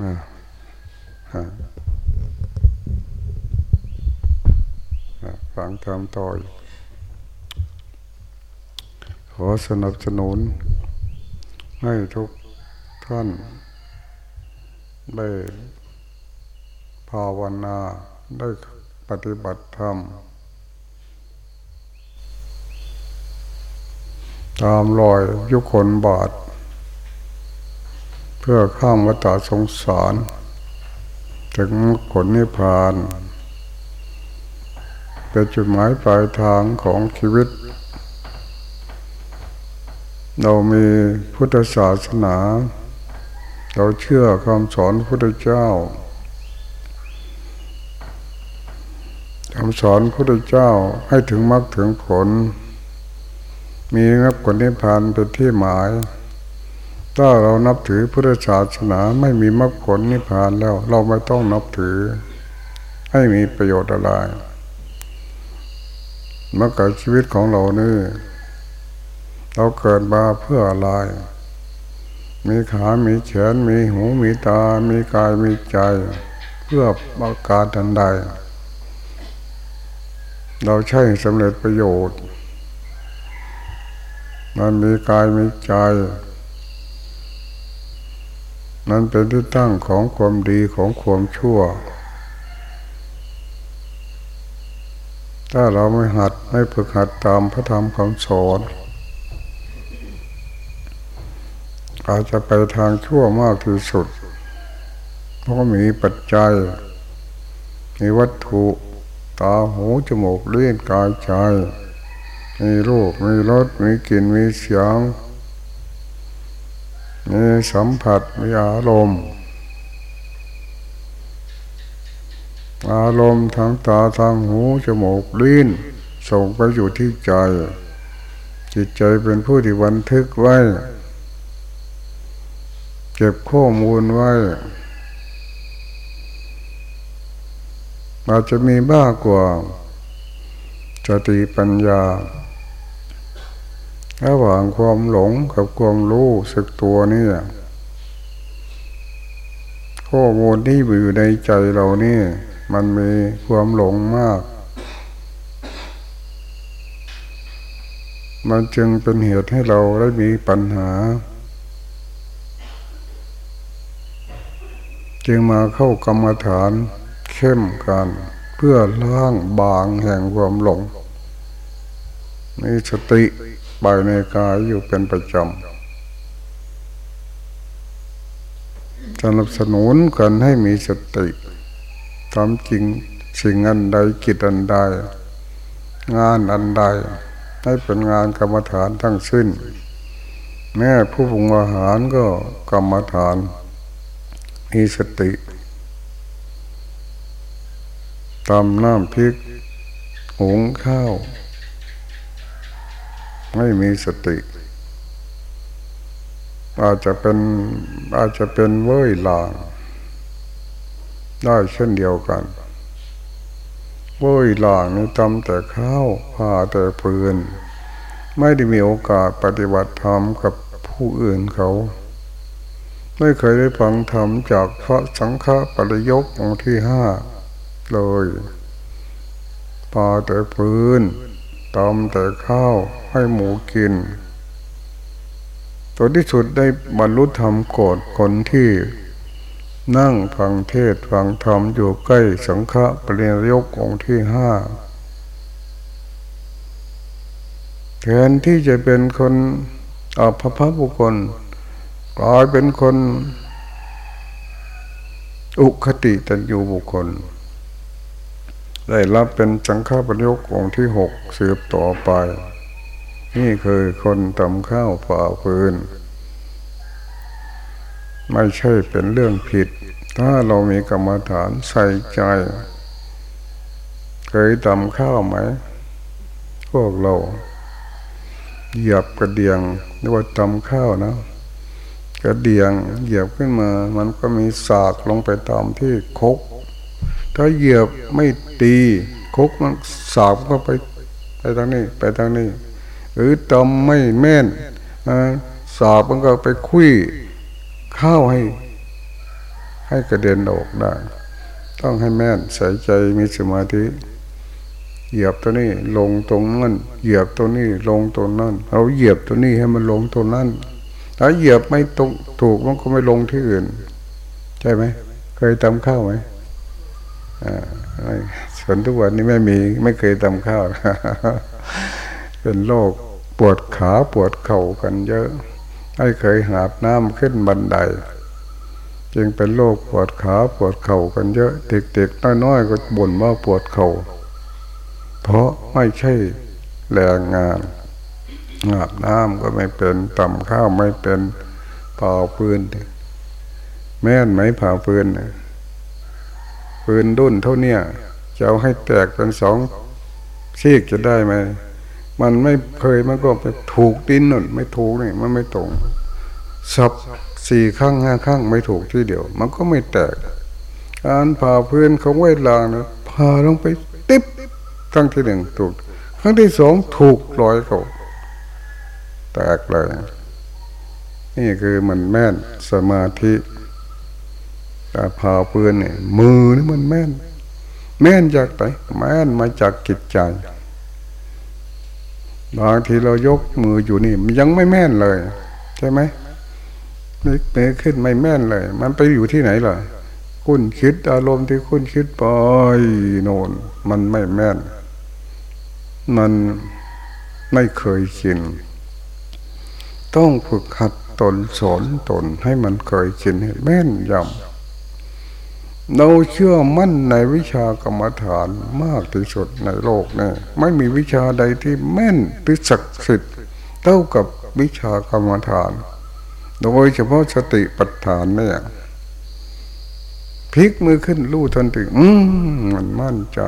อ่าอ่าฟังธรรมต่อยขอสนับสนุน ให้ทุกท่านได้ภาวนาได้ปฏิบัติธรรม ตามรอยยุคนบาท พื่อข้ามวัฏสงสาร ถึงผลนิพพาน เป็นจุดหมายปลายทางของชีวิต เรามีพุทธศาสนา เราเชื่อคำสอนพระพุทธเจ้าคำสอนพระพุทธเจ้าให้ถึงมรรคถึงผล มีนับผลนิพพานเป็นที่หมาย ถ้าเรานับถือพุทธศาสนาไม่มีมรรคผลนิพพานแล้ว เราไม่ต้องนับถือ ให้มีประโยชน์อะไรมรรคชีวิตของเรานี่เราเกิดมาเพื่ออะไร มีขา มีแขน มีหู มีตา มีกาย มีใจ เพื่อประการทันใด เราใช้สำเร็จประโยชน์ มันมีกาย มีใจ นั้นเป็นที่ตั้งของความดีของความชั่ว ถ้าเราไม่หัดไม่ฝึกหัดตามพระธรรมคำสอนอาจจะไปทางชั่วมากที่สุด เพราะมีปัจจัย มีวัตถุตาหูจมูกเลี้ยงกายใจ มีรูปมีรสมีกลิ่นมีเสียง มีสัมผัสมีอารมณ์อารมณ์ทางตาทางหูจมูกลิ้นส่งไปอยู่ที่ใจ จิตใจเป็นผู้ที่บันทึกไว้ เก็บข้อมูลไว้ อาจจะมีบ้ากว่าสติปัญญา ระหว่างความหลงกับความรู้สึกตัวนี่ข้อมูลที่อยู่ในใจเรานี่ มันมีความหลงมาก มันจึงเป็นเหตุให้เราได้มีปัญหา จึงมาเข้ากรรมฐานเข้มกันเพื่อล้างบางแห่งความหลงมีสติ ไปในกายอยู่เป็นประจำสนับสนุนกันให้มีสติทำจริงสิ่งอันใดกิจอันใด งานอันใด ให้เป็นงานกรรมฐานทั้งสิ้น แม่ผู้ปรุงอาหารก็กรรมฐาน มีสติตำน้ำพริกหุงข้าว ไม่มีสติ อาจจะเป็นอาจจะเป็นเว้ยลาง ได้เช่นเดียวกันเว้ยลางนี่ทำแต่ข้าวผ่าแต่ปืนไม่ได้มีโอกาสปฏิบัติธรรมกับผู้อื่นเขา ไม่เคยได้ฟังธรรมจากพระสังฆปริยกองที่ห้าเลยปาแต่พื้น ตำแต่ข้าวให้หมูกิน ตัวที่สุดได้บรรลุธรรมโกรธคนที่นั่งฟังเทศฟังธรรมอยู่ใกล้สังฆปริยกองที่ห้าแทนที่จะเป็นคนอาภพบุคคลกลายเป็นคน อุคติตันยูบุคคล ได้รับเป็นสังฆปริยกองที่หกสืบต่อไป นี่คือคนตำข้าวฝ่าฟืน ไม่ใช่เป็นเรื่องผิด ถ้าเรามีกรรมฐานใส่ใจ เคยตำข้าวไหม พวกเราเหยียบกระเดียงเรียกว่าตำข้าวนะกระเดียงเหยียบขึ้นมา มันก็มีสากลงไปตามที่คก ถ้าเหยียบไม่ ตีคุกมันสากก็ไปไปทางนี้ ไปทางนี้ หรือตำไม่แม่นสากมันก็ไปคุยข้าวให้ ให้กระเด็นออกได้ ต้องให้แม่นใส่ใจมีสมาธิเหยียบตัวนี้ ลงตรงนั้นเหยียบตัวนี้ ลงตรงนั้นเอาเหยียบตัวนี้ให้มันลงตรงนั้นถ้าเหยียบไม่ตรงถูกมันก็ไม่ลงที่อื่น ใช่ไหม เคยตำข้าวไหมอ่า ส่วนทุกวันนี้ไม่มี ไม่เคยตำข้าว เป็นโรคปวดขาปวดเข่ากันเยอะ ไม่เคยหาบน้ำขึ้นบันได จึงเป็นโรคปวดขาปวดเข่ากันเยอะเด็กๆน้อยๆก็บ่นว่าปวดเข่าเพราะไม่ใช่แรงงานหาบน้ำก็ไม่เป็นตำข้าวไม่เป็นเป่าปืนแม่นไหมเผาปืนปืนดุนเท่าเนี้ย จะเอาให้แตกเป็นสองซีกจะได้ไหมมันไม่เคยมันก็ไปถูกดินนุ่นไม่ถูกนี่มันไม่ตรงสับสี่ข้างห้าข้างไม่ถูกที่เดียว มันก็ไม่แตก การผ่าพื้นของเวลางนะผ่าลงไปติ๊บครั้งที่หนึ่งถูก ครั้งที่สองถูกร้อยเขาแตกเลยนี่คือมันแม่นสมาธิแต่ผ่าปืนเนี่ยมือนี่มันแม่น แม่นจากไหนแม่นมาจากจิตใจบางทีเรายกมืออยู่นี่มันยังไม่แม่นเลย ใช่ไหมนึกเนื้อขึ้นไม่แม่นเลย มันไปอยู่ที่ไหนล่ะ คุณคิดอารมณ์ที่คุณคิดไปโน่นมันไม่แม่น มันไม่เคยชินต้องฝึกหัดตนสอนตนให้มันเคยชินให้แม่นยำ เราเชื่อมั่นในวิชากรรมฐานมากที่สุดในโลกนี่ไม่มีวิชาใดที่แม่นหรือศักดิ์สิทธิ์เท่ากับวิชากรรมฐาน โดยเฉพาะสติปัฏฐานเนี่ยพลิกมือขึ้นรู้ทันทีอืมมันมั่นใจ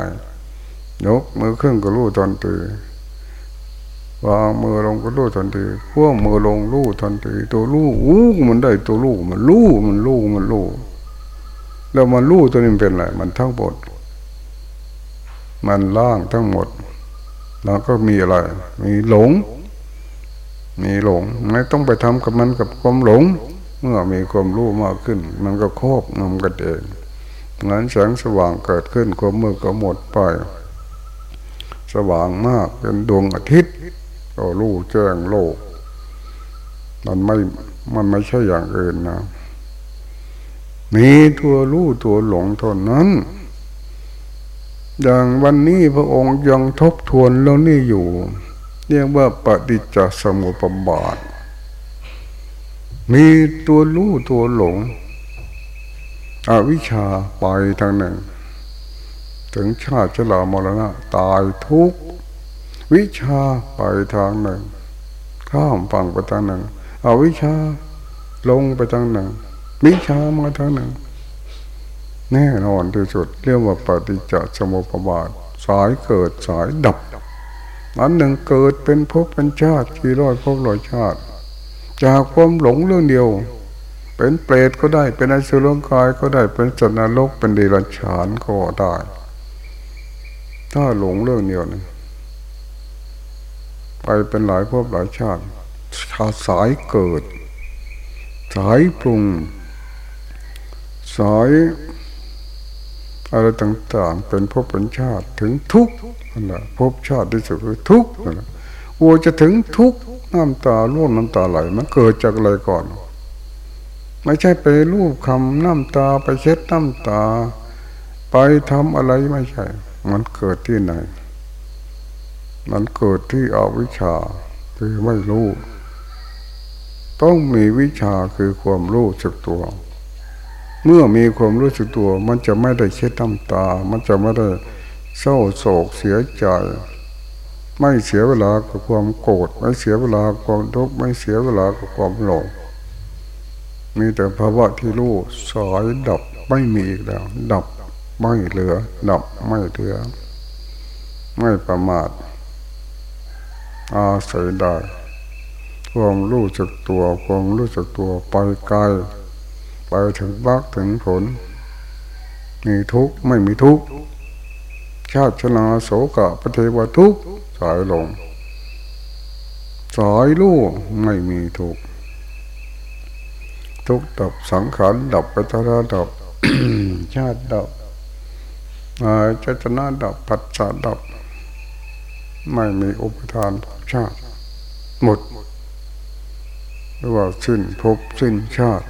ยกมือขึ้นก็รู้ทันทีวางมือลงก็รู้ทันทีพ่วมือลงรู้ทันทีตัวรู้อู้มันได้ตัวรู้มันรู้มันรู้มันรู้ แล้วมันรู้ตัวนี้เป็นอะไรมันทั้งหมด มันล่างทั้งหมดแล้วก็มีอะไร มีหลง มีหลง ไม่ต้องไปทำกับมันกับความหลง เมื่อมีความรู้มากขึ้น มันก็ครอบงำกันเองงั้นแสงสว่างเกิดขึ้นความมืดก็หมดไป สว่างมากเป็นดวงอาทิตย์ก็รู้แจ้งโลก มันไม่ มันไม่ใช่อย่างอื่นนะ มีตัวรู้ตัวหลงเท่านั้น อย่างวันนี้พระองค์ยังทบทวนแล้วนี่อยู่ เรียกว่าปฏิจจสมุปบาท มีตัวรู้ตัวหลง อวิชชาไปทางหนึ่ง ถึงชาติชรามรณะตายทุก วิชาไปทางหนึ่ง ข้ามฝั่งไปทางหนึ่ง อวิชชาลงไปทางหนึ่ง วิชามาทางหนึ่งแน่นอนที่สุดเรียกว่าปฏิจจสมุปบาท สายเกิดสายดับอันหนึ่งเกิดเป็นภพเป็นชาติกี่ร้อยภพร้อยชาติ จากความหลงเรื่องเดียว เป็นเปรตก็ได้เป็นอสุรกายก็ได้เป็นสัตว์นรกเป็นเดรัจฉานก็ได้ ถ้าหลงเรื่องเดียวนี่ไปเป็นหลายภพหลายชาติชาสายเกิด สายปรุง สายอะไรต่างๆ เป็นภพเป็นชาติถึงทุกข์นั่นแหละภพชาติที่สุดคือทุกข์นั่นแหละวัวจะถึงทุกข์น้ำตาร่วงน้ำตาไหลมันเกิดจากอะไรก่อน ไม่ใช่ไปรูปคำน้ำตาไปเช็ดน้ำตา ไปทำอะไรไม่ใช่ มันเกิดที่ไหน มันเกิดที่อวิชชาคือไม่รู้ ต้องมีวิชาคือความรู้สึกตัว เมื่อมีความรู้สึกตัว มันจะไม่ได้เช็ดน้ำตา มันจะไม่ได้เศร้าโศกเสียใจ ไม่เสียเวลากับความโกรธไม่เสียเวลาความทุกข์ไม่เสียเวลากับความหลงมีแต่ภาวะที่รู้สายดับไม่มีอีกแล้ว ดับไม่เหลือ ดับไม่เหลือ ไม่ประมาทอาศัยได้ความรู้จักตัวความรู้จักตัวไปไกล ไปถึงบักถึงผล มีทุกข์ไม่มีทุกข์ชาติชนาโสกะปเทวทุกข์สายลงสายรู้ไม่มีทุกข์ทุกดับสังขารดับไปตระดับชาติดับอาจตนาดับปัจจาดับ ไม่มีอุปทานชาติ หมดหรือว่าสิ้นภพสิ้นชาติ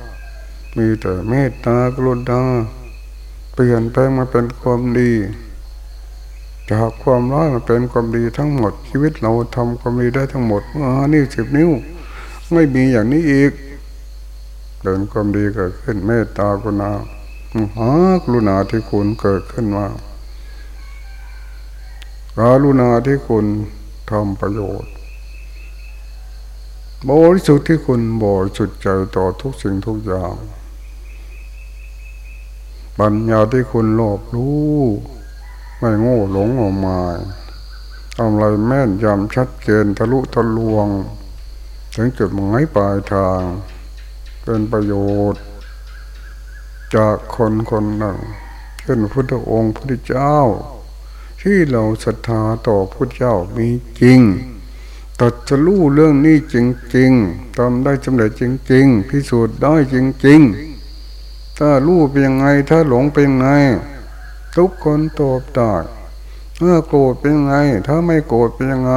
มีแต่เมตตากรุณาเปลี่ยนแปลงมาเป็นความดี จากความร้ายมาเป็นความดีทั้งหมด ชีวิตเราทำความดีได้ทั้งหมดอ่านี่สิบนิ้ว ไม่มีอย่างนี้อีกเดินความดีเกิดขึ้นเมตตากรุณาหากรุณาที่คุณเกิดขึ้นมาการุณาที่คุณทำประโยชน์บริสุทธิ์ที่คุณบริสุทธิ์ใจต่อทุกสิ่งทุกอย่าง ปัญญาที่คุณรอบรู้ไม่โง่หลงออกมาทำอะไรแม่นยำชัดเจนทะลุทะลวง ถึงจุดหมายปลายทาง เป็นประโยชน์ จากคนคนหนึ่งเช่นพุทธองค์พุทธเจ้า ที่เราศรัทธาต่อพุทธเจ้ามีจริงตัดจะรู้เรื่องนี้จริงๆทำได้จำเร็จจริงๆพิสูจน์ได้จริงๆ ถ้ารู้เป็นยังไง ถ้าหลงเป็นยังไง ทุกคนตอบได้ถ้าโกรธเป็นยังไง ถ้าไม่โกรธเป็นยังไง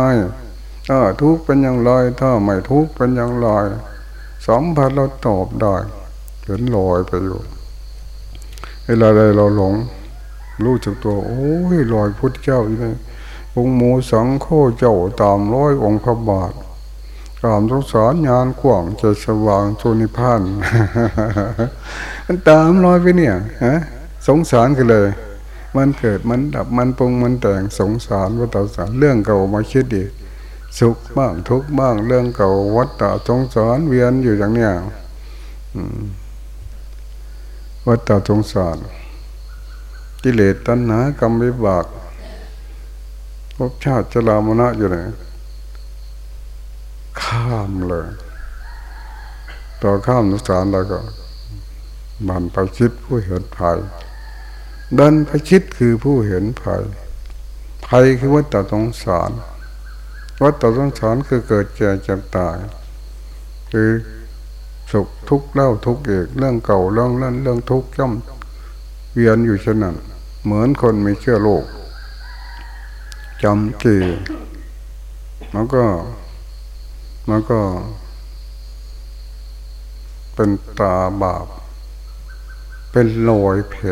ถ้าทุกข์เป็นอย่างไร ถ้าไม่ทุกข์เป็นอย่างไรสัมผัสเราตอบได้เห็นลอยไปอยู่เวลาใดเราหลง รู้จักตัว โอ้ยลอยพุทธเจ้าอยู่นี่องค์โมสังโฆเจ้าตามร้อยองค์พระบาทกามสงสารงานขวางใจสว่างโซนิพานธ์ มันตามร้อยไปเนี่ยฮะสงสารกันเลย มันเกิดมันดับมันปรุงมันแต่งสงสารวัฏสารเรื่องเก่ามาคิดดีสุขบ้างทุกบ้างเรื่องเก่าวัฏฏะสงสารเวียนอยู่อย่างเนี้ยวัฏฏะสงสารกิเลสตัณหากรรมวิบากภพชาติจรามณะอยู่ไหนข้ามเลย ต่อข้ามนุสารแล้วก็ มันไปคิดผู้เห็นภัยเดันไปคิดคือผู้เห็นภัยภัยคือวัฏฏะสงสารวัฏฏะสงสารคือเกิดแก่จ็บตาย คือสุขทุกข์เล่าทุกข์เอกเรื่องเก่าเรื่องนั้นเรื่องทุกข์ย่อมเวียนอยู่เช่นนั้น เหมือนคนไมีเชื้อโรคจำจีมันก็มันก็ เป็นตาบาป เป็นรอยแผล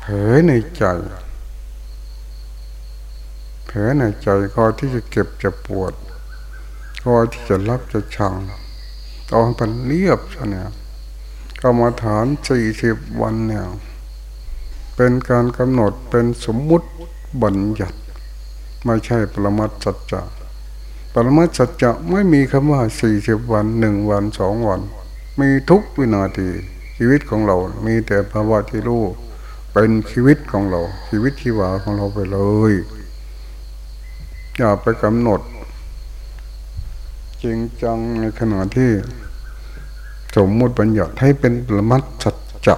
แผลในใจแผลในใจคอยที่จะเก็บจะปวดคอยที่จะรับจะชังเอาเป็นเรียบเนี่ยกรรมฐานสี่สิบวันเนี่ยเป็นการกำหนดเป็นสมมุติบัญญัติ ไม่ใช่ปรมัตสัจจะปรมัตสัจจะไม่มีคำว่าสี่สิบวันหนึ่งวันสองวัน มีทุกวินาที ชีวิตของเรา มีแต่ภาวะที่รู้เป็นชีวิตของเรา ชีวิตชีวาของเราไปเลย อย่าไปกำหนด จริงจังในขณะที่ สมมุติบัญญัติให้เป็นปรมัตสัจจะ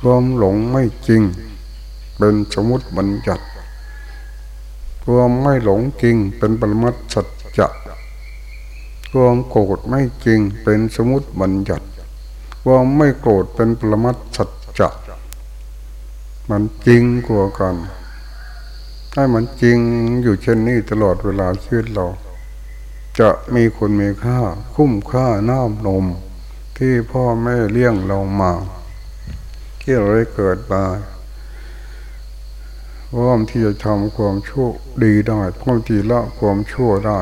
ความหลงไม่จริง เป็นสมมติบัญญัติความไม่หลงจริง เป็นปรมัตสัจจะความโกรธไม่จริงเป็นสมมติบัญญัติ ความไม่โกรธเป็นปรมัตสัจจะมันจริงกว่ากันให้มันจริงอยู่เช่นนี้ตลอดเวลาชีวิตเรา จะมีคนมีค่า คุ้มค่าน้ำนม ที่พ่อแม่เลี้ยงเรามาที่เราได้เกิดมาพร้อมที่จะทำความชั่วดีได้พร้อมที่ละความชั่วได้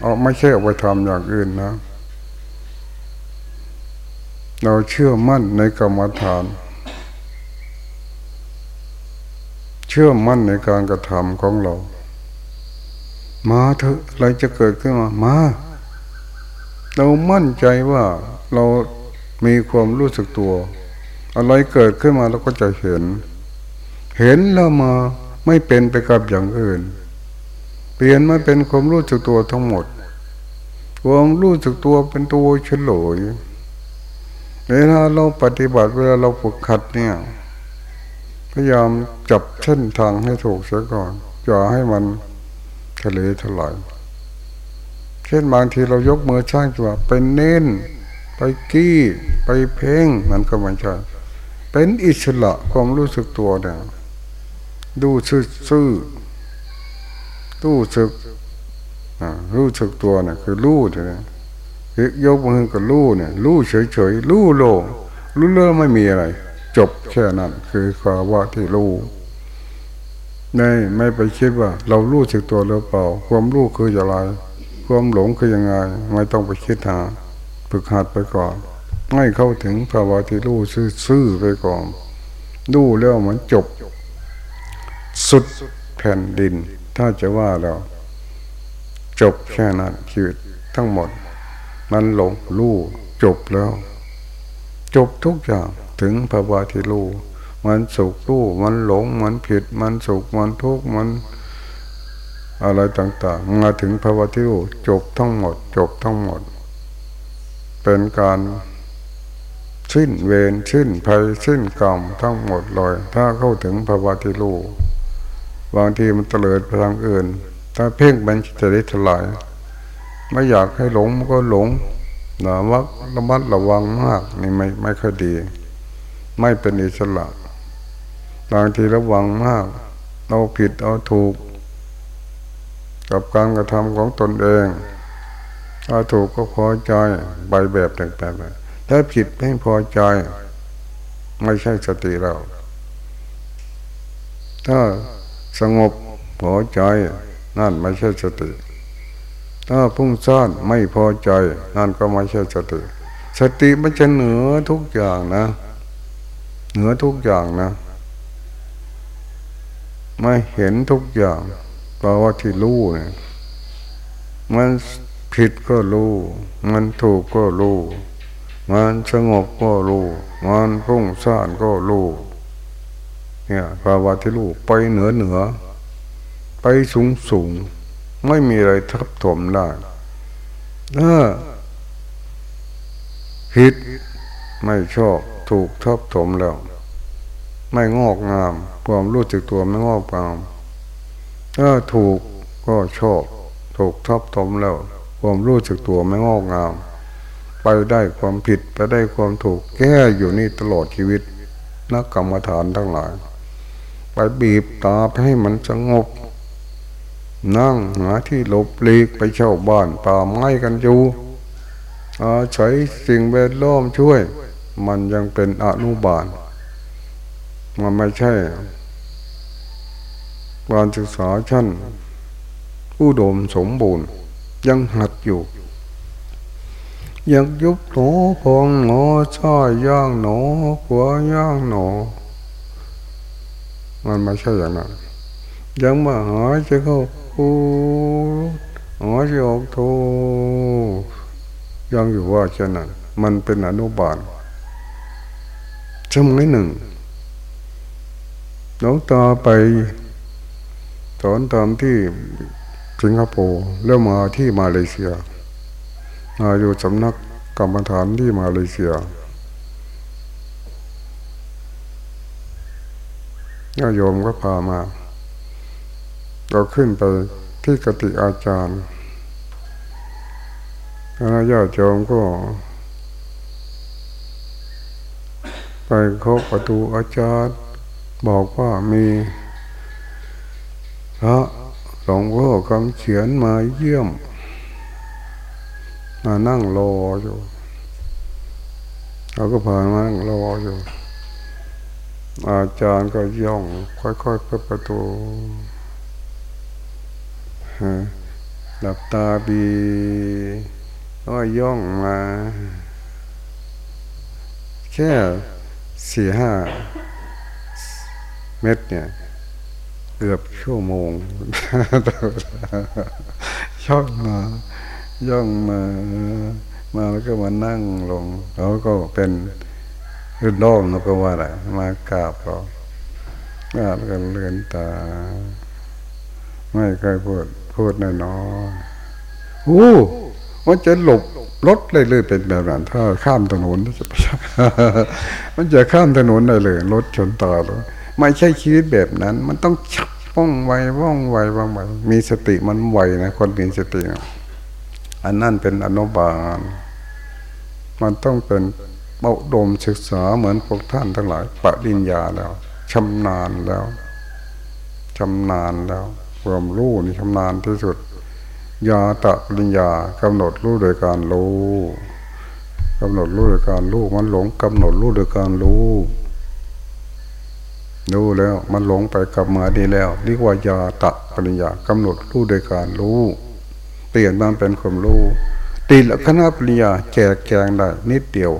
เอาไม่ใช่เอาไปทำอย่างอื่นนะ เราเชื่อมั่นในกรรมฐาน เชื่อมั่นในการกระทำของเรา มาเถอะอะไรจะเกิดขึ้นมา มา เรามั่นใจว่าเรามีความรู้สึกตัว อะไรเกิดขึ้นมาเราก็จะเห็น เห็นแล้วมาไม่เป็นไปกับอย่างอื่น เปลี่ยนมาเป็นความรู้จักตัวทั้งหมด ความรู้จักตัวเป็นตัวเฉลย เวลาเราปฏิบัติเวลาเราฝึกขัดเนี่ย พยายามจับเส้นทางให้ถูกเสียก่อนอย่าให้มันทะเลถลายเช่นบางทีเรายกมือช่างจังหวะเป็นเน้น ไปกี้ไปเพ่งมันก็ไม่ใช่เป็นอิสระความรู้สึกตัวเนี่ยดูซื่อรู้สึกรู้สึกตัวเนี่ยคือรู้เนี่ย ยกมือกับรู้เนี่ยรู้เฉยๆรู้โลรู้เรื่องไม่มีอะไร จบแค่นั้น คือความว่าที่รู้ในไม่ไปคิดว่า เรารู้สึกตัวหรือเปล่า ความรู้คืออะไรความหลงคือยังไง ไม่ต้องไปคิดหาฝึกหัดไปก่อนให้เข้าถึงภาวะที่รู้ซื่อๆไปก่อนรู้แล้วมันจบ สุดแผ่นดิน ถ้าจะว่าเรา จบแค่นั้นชีวิตทั้งหมด มันหลงรู้จบแล้ว จบทุกอย่างถึงภาวะที่รู้มันสุขรู้มันหลงมันผิด มันสุขมันทุกข์มัน อะไรต่าง ๆ มาถึงภาวะที่รู้จบทั้งหมด จบทั้งหมด เป็นการสิ้นเวรสิ้นภัยสิ้นกรรมทั้งหมดเลย ถ้าเข้าถึงภาวะที่รู้บางทีมันเตลิดไปทางอื่น ถ้าเพ่งมันจะได้ถลาย ไม่อยากให้หลงมันก็หลงนะว่าระมัดระวังมาก นี่ไม่ไม่ค่อยดี ไม่เป็นอิสระบางทีระวังมากเอาผิดเอาถูก กับการกระทำของตนเองถ้าถูกก็พอใจใบแบบต่างๆถ้าผิดไม่พอใจ ไม่ใช่สติเรา ถ้าสงบพอใจนั่นไม่ใช่สติ ถ้าพุ่งซ่านไม่พอใจ นั่นก็ไม่ใช่สติ สติมันจะเหนือทุกอย่างนะ เหนือทุกอย่างนะ ไม่เห็นทุกอย่างเพราะว่าที่รู้เนี่ยมันผิดก็รู้ มันถูกก็รู้ มันสงบก็รู้ มันพุ่งซ่านก็รู้ เนี่ยภาวะที่รู้ไปเหนือเหนือ ไปสูงสูง ไม่มีอะไรทับถมได้ถ้าผิดไม่ชอบถูกทับถมแล้ว ไม่งอกงาม ความรู้สึกตัวไม่งอกงามถ้าถูกก็ชอบ ถูกทับถมแล้ว ความรู้สึกตัวไม่งอกงาม ไปได้ความผิดไปได้ความถูก แก้อยู่นี่ตลอดชีวิตนักกรรมฐานทั้งหลาย ไปบีบตาให้มันสงบ นั่งหาที่หลบหลีกไปเช่าบ้านป่าไม้กันอยู่อาศัยสิ่งแวดล้อมช่วย มันยังเป็นอนุบาล มันไม่ใช่การศึกษาชั้นอุดมสมบูรณ์ ยังหัดอยู่ ยังยุบหนอพองหนอช่ายย่างหนอขวย่างหนอ มันไม่ใช่อย่างนั้นยังมาหาจะเข้า พูหาจะออกโทยังอยู่ว่าเช่นนั้นมันเป็นอนุบาลสมัยหนึ่งน้องตาไปสอนตามที่สิงคโปร์แล้วมาที่มาเลเซียมาอยู่สำนักกรรมฐานที่มาเลเซียญาโยมก็พามา เราขึ้นไปที่กติอาจารย์คณะญาติโยมก็ ไปเคาะประตูอาจารย์ บอกว่ามีพระหลวงพ่อคำเขียนมาเยี่ยม มานั่งรออยู่เราก็ผ่านมานั่งรออยู่ อาจารย์ก็ย่อง ค่อยๆเปิดประตู หลับตาบีก็ย่องมา แค่สี่ห้าเม็ดเนี่ยเกือบชั่วโมงย่องมาย่องมา มาแล้วก็มานั่งลงเขาก็เป็นรุ่นน้องแล้วก็ว่าอะไรมากราบเราแล้วก็เลือนตา ไม่เคยพูด พูดน้อยๆโอ้มันจะหลบรถเลยเลยเป็นแบบนั้นถ้าข้ามถนนจะมันจะข้ามถนนได้เลยรถชนตาเลยไม่ใช่ชีวิตแบบนั้น มันต้องชักว่องไวว่องไวว่องไวมีสติมันไวนะคนมีสติอันนั่นเป็นอนุบาล มันต้องเป็นเบาดมศึกษาเหมือนพวกท่านทั้งหลายปริญญาแล้วชำนาญแล้วชำนาญแล้ว ความรู้นี่ชำนาญที่สุด ยาตะปริญญากำหนดรู้โดยการรู้กำหนดรู้โดยการรู้มันหลงกำหนดรู้โดยการรู้รู้แล้วมันหลงไปกลับมาดีแล้วเรียกว่ายาตะปริญญากำหนดรู้โดยการรู้ เปลี่ยนมันเป็นความรู้ตีละคณะปริญญาแจกแจงได้นิดเดียว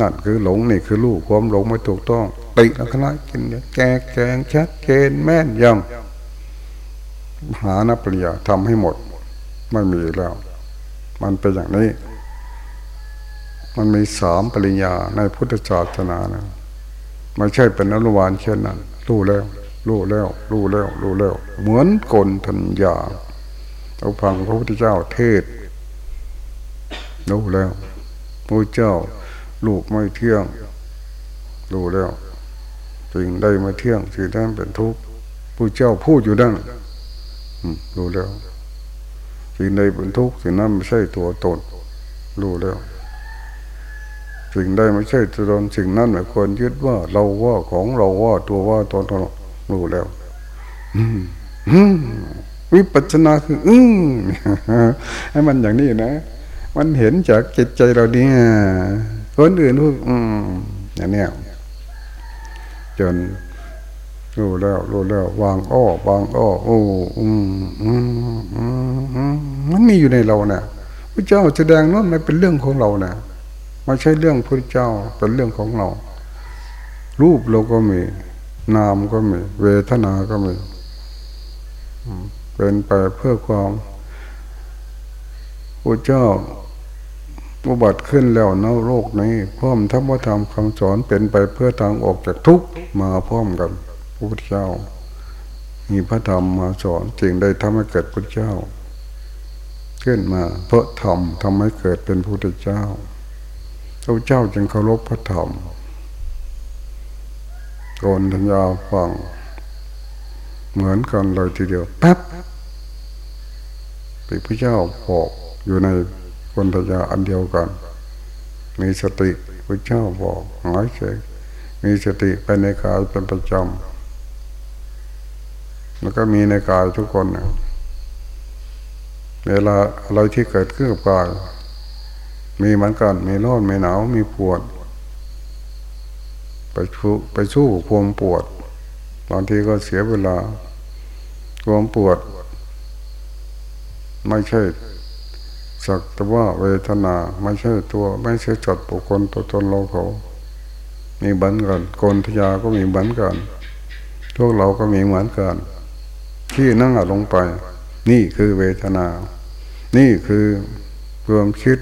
นั่นคือหลงนี่คือรู้ความหลงไม่ถูกต้องติละคณะกินแจกแจงชัดเจนแม่นยำ หานัปริญญาทำให้หมด ไม่มีแล้ว มันเป็นอย่างนี้ มันมีสามปริญญาในพุทธศาสนานะไม่ใช่เป็นอนุวานเช่นนั้นรู้แล้วรู้แล้วรู้แล้วรู้แล้ว เหมือนกลทัญญาเราฟังพระพุทธเจ้าเทศรู้แล้วพระเจ้าลูกไม่เที่ยงรู้แล้วสิ่งใดไม่เที่ยงสิ่งนั้นเป็นทุกข์พระเจ้าพูดอยู่นั่น รู้แล้วสิ่งใดเป็นทุกข์สิ่งนั้นไม่ใช่ตัวตน รู้แล้วสิ่งใดไม่ใช่ตัวตนสิ่งนั้นไม่ควรยึดว่า เราว่าของเราว่าตัวว่าตนเรารู้แล้วมวิปัสสนาคืออืมให้มันอย่างนี้นะ มันเห็นจากจิตใจเราเนี่ยคนอื่นพูดอืมอย่างเนี้ยจน รู้แล้วรู้แล้ววางอ้อวางอ้อโอ้อืมอืมอืมมันมีอยู่ในเราเนะ่ยพระเจ้าแสดงนั้นมันเป็นเรื่องของเราเนะ่ยไม่ใช่เรื่องพระเจ้าเป็นเรื่องของเรา รูปเราก็มี นามก็มี เวทนาก็มีเป็นไปเพื่อความพระเจ้าอุบัติขึ้นแล้วนโลกนี้พร้อมธรรมธรรมคำสอนเป็นไปเพื่อทางออกจากทุกข์มาพร้อมกัน พระพุทธเจ้า มีพระธรรมมาสอนจึงได้ทำให้เกิดพระเจ้า ขึ้นมาเพราะธรรมทำให้เกิดเป็นพระพุทธเจ้าพระเจ้าจึงเคารพพระธรรมโกนทัญญาฟัง เหมือนกันเลยทีเดียวแป๊บพระเจ้าบอกอยู่ในคนทยาอันเดียวกัน มีสติพระเจ้าบอกหายใจมีสติไปในกายเป็นประจำ แล้วก็มีในกายทุกคนนะเวลาอะไรที่เกิดขึ้นกับกาย มีเหมือนกัน มีร้อนมีหนาวมีปวด ไปสู้ไปสู้ความปวดบางทีก็เสียเวลาความปวด ไม่ใช่สักแต่ว่าเวทนาไม่ใช่ตัว ไม่ใช่จัดบุคคลตัวตนเราเขา มีบันกันโกนทยาก็มีบันกันพวกเราก็มีเหมือนกัน ที่นั่งลงไป นี่คือเวทนา นี่คือความคิด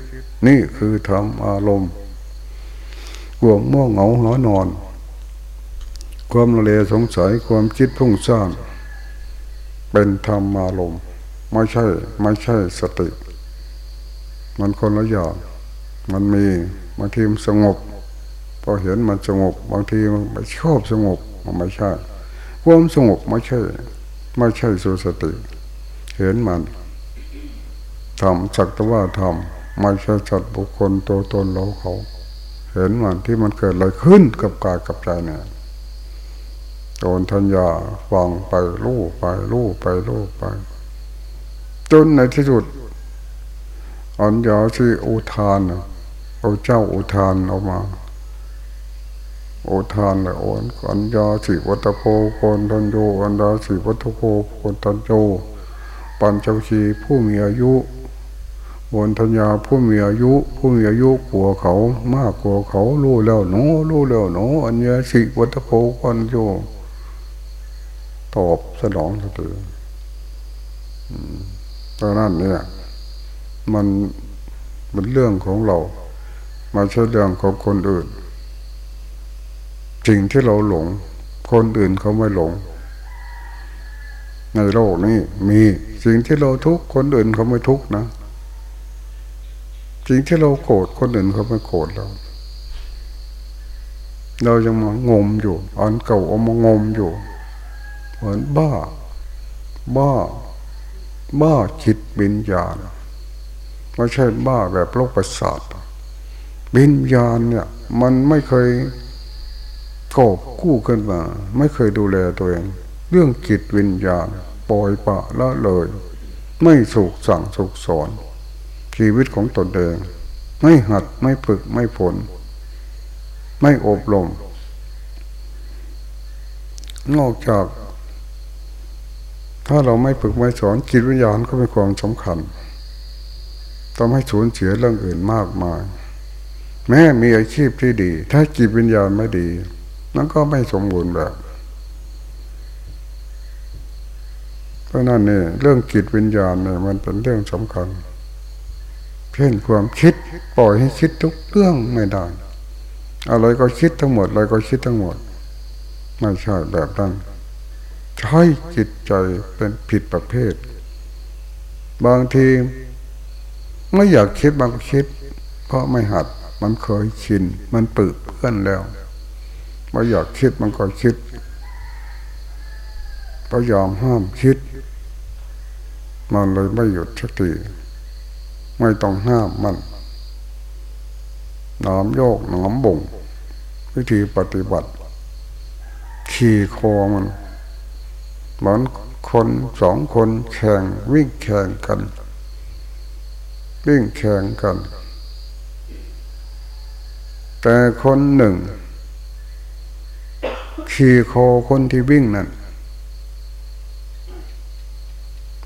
นี่คือธรรมอารมณ์ความม่วงเหงาหอนอน ความละเลสงสัยความคิดพุ่งสร้าง เป็นธรรมอารมณ์ไม่ใช่ ไม่ใช่สติ มันคนละอย่างมันมีบางทีมันสงบพอเห็นมันสงบบางทีมันไม่ชอบสงบมันไม่ใช่ความสงบไม่ใช่ ไม่ใช่สุสติ เห็นมันทำสักตว่าทำไม่ใช่จัดบุคคลตัวตนเราเขา เห็นมันที่มันเกิดอะไรขึ้นกับกายกับใจเนี่ยโดนทัญญาฟังไปรู้ไปรู้ไปรู้ไป จนในที่สุดอัญญาที่อุทานเอาเจ้าอุทานออกมา โอทานเลยโอนอัญญาสิวัตโพโคนทันโยอัญญาสิวัตโพโคนทันโยปัญจชีผู้มีอายุบนทัญญาผู้มีอายุ ผู้มีอายุกลัวเขา มากกลัวเขารู้แล้วหนูรู้แล้วหนูอัญญาสิวัตโพคนโยตอบสนองสติตอนนั้นเนี่ยมันเป็นเรื่องของเราไม่ใช่เรื่องของคนอื่น สิ่งที่เราหลง คนอื่นเขาไม่หลง ในโลกนี้มีสิ่งที่เราทุกข์คนอื่นเขาไม่ทุกข์นะสิ่งที่เราโกรธคนอื่นเขาไม่โกรธเราเรายังมางมอยู่อันเก่าเอามางมอยู่เหมือนบ้า บ้า บ้าจิตวิญญาณไม่ใช่บ้าแบบโรคประสาทวิญญาณเนี่ย มันไม่เคย กอบกู้ขึ้นมา ไม่เคยดูแลตัวเอง เรื่องจิตวิญญาณปล่อยปะละเลย ไม่สุกสั่งสุกสอน ชีวิตของตนเองไม่หัดไม่ฝึกไม่ผล ไม่อบรมนอกจาก ถ้าเราไม่ฝึกไม่สอนจิตวิญญาณก็เป็นความสำคัญต้องให้สูญเสียเรื่องอื่นมากมาย แม้มีอาชีพที่ดี ถ้าจิตวิญญาณไม่ดี มันก็ไม่สมบูรณ์แบบเพราะนั่นนี่เรื่องจิตวิญญาณเนี่ยมันเป็นเรื่องสำคัญ เช่นความคิดปล่อยให้คิดทุกเรื่องไม่ได้อะไรก็คิดทั้งหมดอะไรก็คิดทั้งหมด ไม่ใช่แบบนั้นใช้จิตใจเป็นผิดประเภท บางทีไม่อยากคิดบางคิด เพราะไม่หัด มันเคยชิน มันปึกเพื่อนแล้ว ไม่อยากคิดมันก็คิดพยายามห้ามคิด มันเลยไม่หยุดสติไม่ต้องห้ามมันน้ำโยกน้ำบ่ง วิธีปฏิบัติ ขี่คอมันเหมือนคนสองคนแข่งวิ่งแข่งกัน วิ่งแข่งกัน แต่คนหนึ่ง ขี่คอคนที่วิ่งนั่น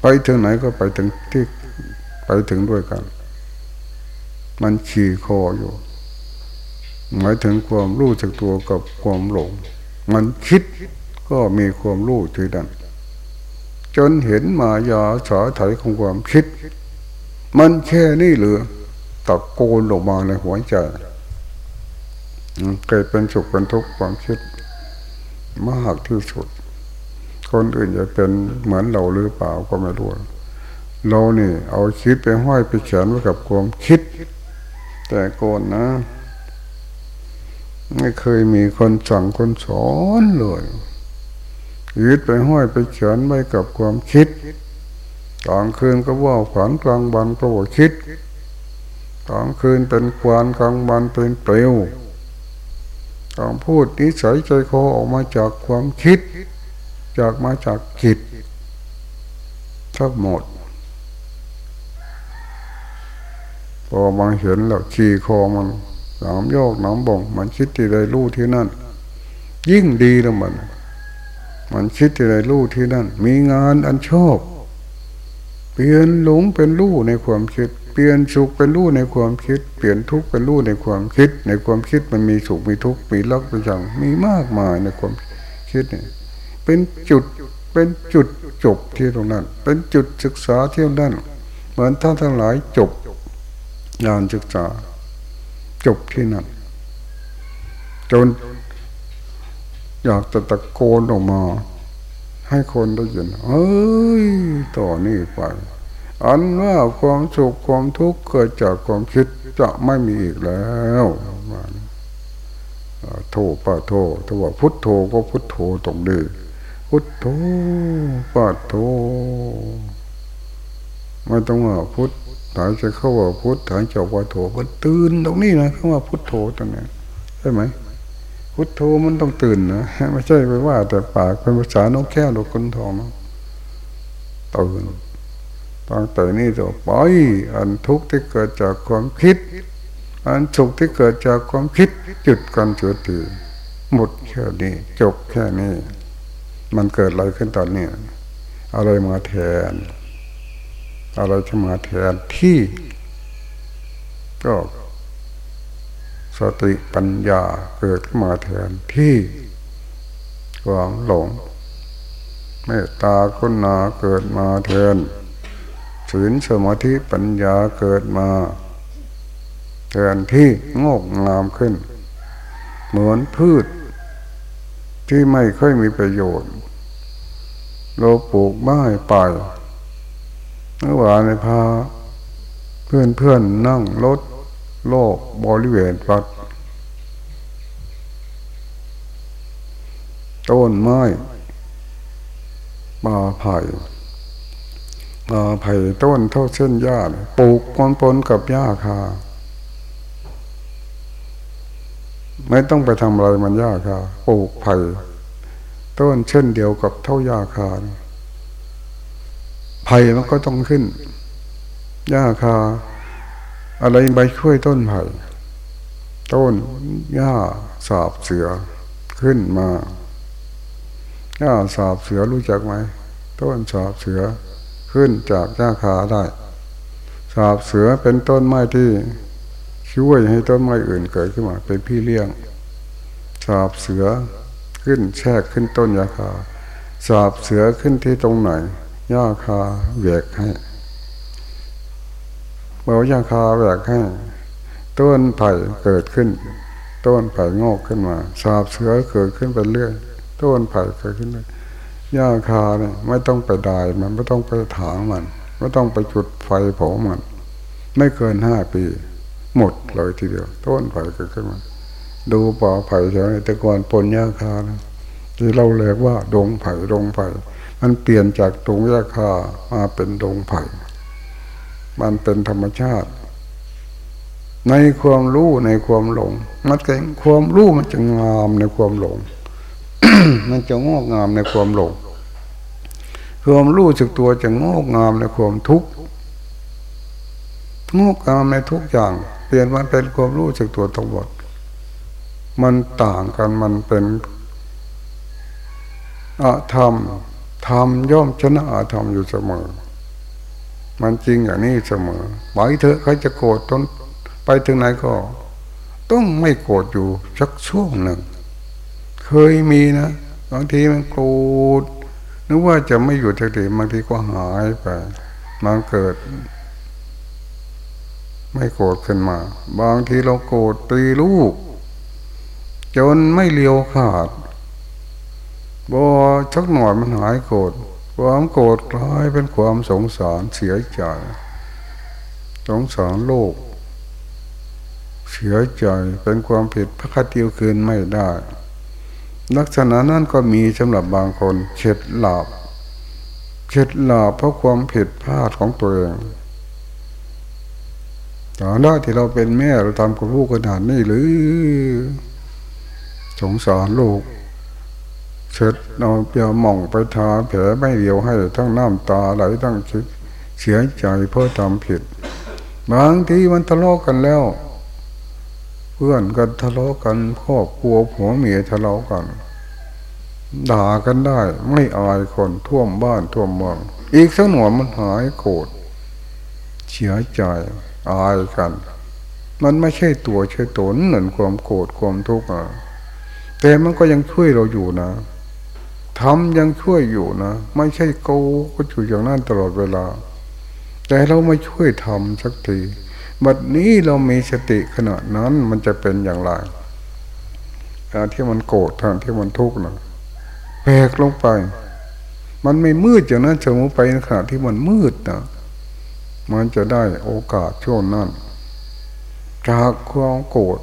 ไปถึงไหนก็ไปถึงที่ไปถึงด้วยกัน มันขี่คออยู่ หมายถึงความรู้จากตัวกับความหลง มันคิดก็มีความรู้ที่นั่นจนเห็นมายาสาไถของความคิด มันแค่นี้หรือตะโกนออกมาในหัวใจเกิดเป็นสุขเป็นทุกข์ความคิด มากที่สุด คนอื่นจะเป็นเหมือนเราหรือเปล่าก็ไม่รู้เรานี่ เอาคิดไปห้อยไปเขียนไว้กับความคิด แต่ก่อนนะ ไม่เคยมีคนสั่งคนสอนเลยยึดไปห้อยไปเขียนไว้กับความคิดกลางคืนก็ว่าฝันกลางวันก็ว่าคิดกลางคืนเป็นควานกลางวันเป็นเปลว กางพูดนิสัยใจคอออกมาจากความคิด จากมาจากจิตทั้งหมด พอมาเห็นแล้วขี่คอมันหนามโยกหนามบ่ง มันคิดที่ใดรู้ที่นั่น ยิ่งดีแล้วมัน มันคิดที่ใดรู้ที่นั่น มีงานอันชอบ เปลี่ยนหลงเป็นรู้ในความคิด ปลี่ยนสุขเป็นรู้ในความคิด เปลี่ยนทุกข์เป็นรู้ในความคิด ในความคิดมันมีสุขมีทุกข์มีรักเป็นชังมีมากมายในความคิดเนี่ยเป็นจุดเป็นจุดจบที่ตรงนั้น เป็นจุดศึกษาที่ตรงนั้นเหมือนท่านทั้งหลายจบงานศึกษา จบที่นั่นจนอยากจะตะโกนออกมา ให้คนได้ยินเอ้ยต่อนี้ไป อันว่าความสุขความทุกข์เกิดจากความคิดจะไม่มีอีกแล้วโทปะโทถ้าว่าพุทโธก็พุทโธตรงดีพุทโธปะโธไม่ต้องว่าพุทธหายใจเข้าว่าพุทธหายใจออกว่าโธมันตื่นตรงนี้นะคำว่าพุทโธตรงนี้ใช่ไหมพุทโธมันต้องตื่นนะไม่ใช่ไปว่า แต่ปากเป็นภาษานกแก้วดอกคนทองนะตื่น ตั้งแต่นี้ต่อไปอันทุกข์ที่เกิดจากความคิด อันสุขที่เกิดจากความคิดจุดกันจุดตีหมดแค่นี้ จบแค่นี้ มันเกิดอะไรขึ้นตอนนี้อะไรมาแทน อะไรจะมาแทนที่ ก็สติปัญญาเกิดมาแทนที่ความหลงเมตตาคุณนาเกิดมาแทน ศีลสมาธิปัญญาเกิดมาแทนที่งอกงามขึ้น เหมือนพืช ที่ไม่ค่อยมีประโยชน์ เราปลูกไม้ไปเมื่อวานในพาเพื่อนเพื่อนนั่งรถโลกบริเวณวัดต้นไม้มาไผ่ ไผ่ต้นเท่าเส้นหญ้าปลูกปนปนกับหญ้าคาไม่ต้องไปทำอะไรมันยาค่ะปลูกไผ่ต้นเช่นเดียวกับเท่ายาคาไผ่มันก็ต้องขึ้นหญ้าคา อะไรใบช่วยต้นไผ่ต้นหญ้าสาบเสือขึ้นมาหญ้าสาบเสือรู้จักไหมต้นสาบเสือ ขึ้นจากหญ้าคาได้ สาบเสือเป็นต้นไม้ที่ช่วยให้ต้นไม้อื่นเกิดขึ้นมา เป็นพี่เลี้ยง สาบเสือขึ้นแทรกขึ้นต้นยาคา สาบเสือขึ้นที่ตรงไหนยาคาแหวกให้เมื่อยาคาแหวกให้ต้นไผ่เกิดขึ้น ต้นไผ่งอกขึ้นมา สาบเสือเกิดขึ้นไปเรื่อย ต้นไผ่เกิดขึ้นเลย ยาคาเนี่ยไม่ต้องไปดายมันไม่ต้องไปถางมัน ไม่ต้องไปจุดไฟเผามัน ไม่เกินห้าปี หมดเลยทีเดียว ต้นไผ่เกิดขึ้นมาดูป่าไผ่แถวนี้แต่ก่อนปนยาคานะที่เราเรียกว่า ดงไผ่ดงไผ่มันเปลี่ยนจากดงยาคามาเป็นดงไผ่มันเป็นธรรมชาติ ในความรู้ในความหลง มันเก่งความรู้มันจะงามในความหลง มันจะงอกงามในความหลงความรู้สึกตัวจะงอกงามในความทุกข์งอกงามในทุกอย่าง เปลี่ยนมันเป็นความรู้สึกตัวทั้งหมดมันต่างกันมันเป็นอาธรรมธรรมย่อมชนะอาธรรมอยู่เสมอ มันจริงอย่างนี้เสมอไปเถอะใครจะโกรธต้นไปถึงไหนก็ ต้องไม่โกรธอยู่สักช่วงหนึ่ง เคยมีนะ บางทีมันโกรธนึกว่าจะไม่อยู่ทีทีบางทีก็หายไปมันเกิด ไม่โกรธขึ้นมา บางทีเราโกรธตีลูก จนไม่เลียวขาดบ่ชักหน่อยมันหายโกรธความโกรธกลายเป็นความสงสารเสียใจสงสารโลก เสียใจเป็นความผิดพระคติวคืนไม่ได้ ลักษณะนั้นก็มีสำหรับบางคนเฉดหลาบเฉดหลาบเพราะความผิดพลาดของตัวเองตอนแรกที่เราเป็นแม่เราทำกับลูกขนาดนี้หรือ สงสารลูกเสร็จเอาเปียหม่องไปทาแผลไม่เดียวให้ทั้งน้ำตาไหลทั้งคิดเสียใจเพราะทำผิด บางทีมันทะเลาะกันแล้ว เพื่อนกันทะเลาะกันครอบครัวผัวเมียทะเลาะกัน ด่ากันได้ไม่อายคนท่วมบ้านท่วมเมือง อีกสักหน่อยมันหายโกรธเสียใจอายกัน มันไม่ใช่ตัวใช่ตนเหมือนความโกรธความทุกข์อะแต่มันก็ยังช่วยเราอยู่นะทำยังช่วยอยู่นะไม่ใช่โกก็อยู่อย่างนั้นตลอดเวลา แต่เราไม่ช่วยทำสักที บัดนี้เรามีสติขณะนั้นมันจะเป็นอย่างไรการที่มันโกรธทางที่มันทุกข์นะแบกลงไป มันไม่มืดอย่างนั้นสมมติไปขณะที่มันมืดนะมันจะได้โอกาสช่วงนั้นจากความโกรธ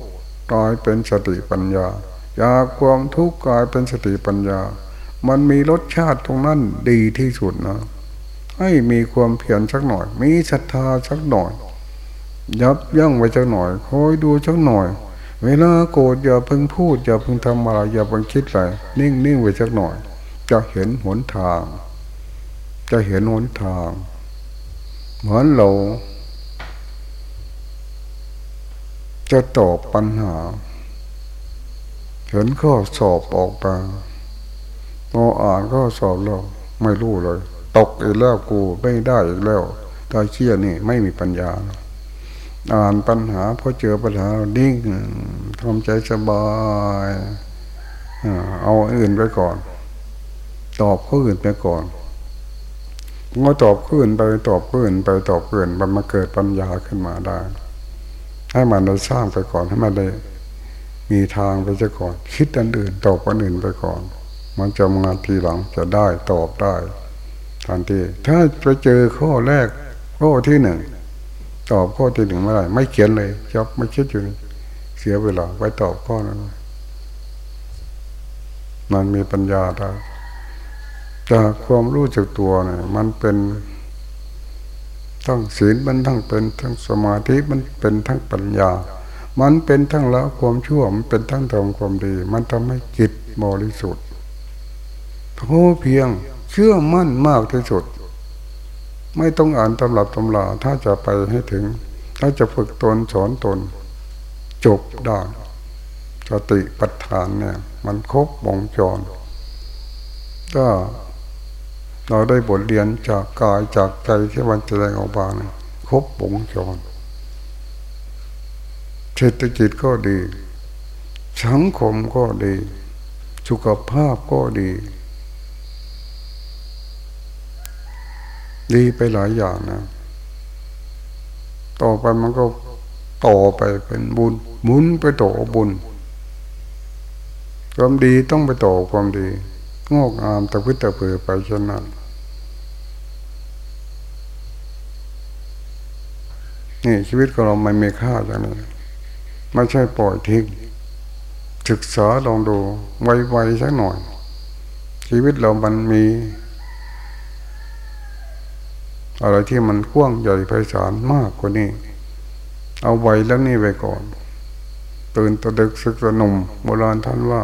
กลายเป็นสติปัญญา จากความทุกข์กลายเป็นสติปัญญา มันมีรสชาติตรงนั้นดีที่สุดนะ ให้มีความเพียรสักหน่อย มีศรัทธาสักหน่อย ยับยั้งไว้สักหน่อยคอยดูสักหน่อย เวลาโกรธอย่าเพิ่งพูดอย่าเพิ่งทำอะไรอย่าเพิ่งคิดอะไรนิ่งนิ่งไว้สักหน่อย จะเห็นหนทาง จะเห็นหนทาง เหมือนเราจะตอบปัญหา เห็นข้อสอบออกมาพออ่านข้อสอบแล้วไม่รู้เลย ตกอีกแล้วกูไม่ได้อีกแล้วถ้าเชื่อนี่ไม่มีปัญญา อ่านปัญหาพอเจอปัญหานิ่งทำใจสบายเอาอื่นไปก่อน ตอบข้ออื่นไปก่อนเมื่อตอบข้ออื่นไปตอบข้ออื่นไปตอบข้ออื่นมันมาเกิดปัญญาขึ้นมาได้ ให้มันได้สร้างไปก่อนให้มันได้มีทางไปจะก่อน คิดอันอื่นตอบอันอื่นไปก่อน มันจะมาทีหลังจะได้ตอบได้ทันทีถ้าไปเจอข้อแรกข้อที่หนึ่ง ตอบข้อที่หนึ่งไม่ได้ไม่เขียนเลยจบไม่คิดอยู่เสียเวลาไปตอบข้อนั้นมันมีปัญญาได้จากความรู้จักตัวเนี่ยมันเป็นทั้งศีลมันทั้งเป็นทั้งสมาธิมันเป็นทั้งปัญญา มันเป็นทั้งละความชั่วมันเป็นทั้งทำความดี มันทำให้จิตบริสุทธิ์พอเพียงเชื่อมั่นมากที่สุด ไม่ต้องอ่านตำรับตำราถ้าจะไปให้ถึง ถ้าจะฝึกตนสอนตน จบได้สติปัฏฐานเนี่ย มันครบวงจร ก็เราได้บทเรียนจากกายจากใจที่มันแสดงออกมาครบวงจรเศรษฐกิจก็ดี สังคมก็ดี สุขภาพก็ดี ดีไปหลายอย่างนะ ต่อไปมันก็ต่อไปเป็นบุญหมุนไปต่อบุญ ความดีต้องไปต่อความดี งอกงามตะพิตะเผือไปเช่นนั้นนี่ชีวิตของเราไม่มีค่าอย่างนี้ไม่ใช่ปล่อยทิ้งศึกษาลองดูไวๆสักหน่อย ชีวิตเรามันมี อะไรที่มันกว้างใหญ่ไพศาลมากกว่านี้ เอาไว้แล้วนี่ไปก่อน ตื่นตะดึกสึกตะนุ่มโบราณท่านว่า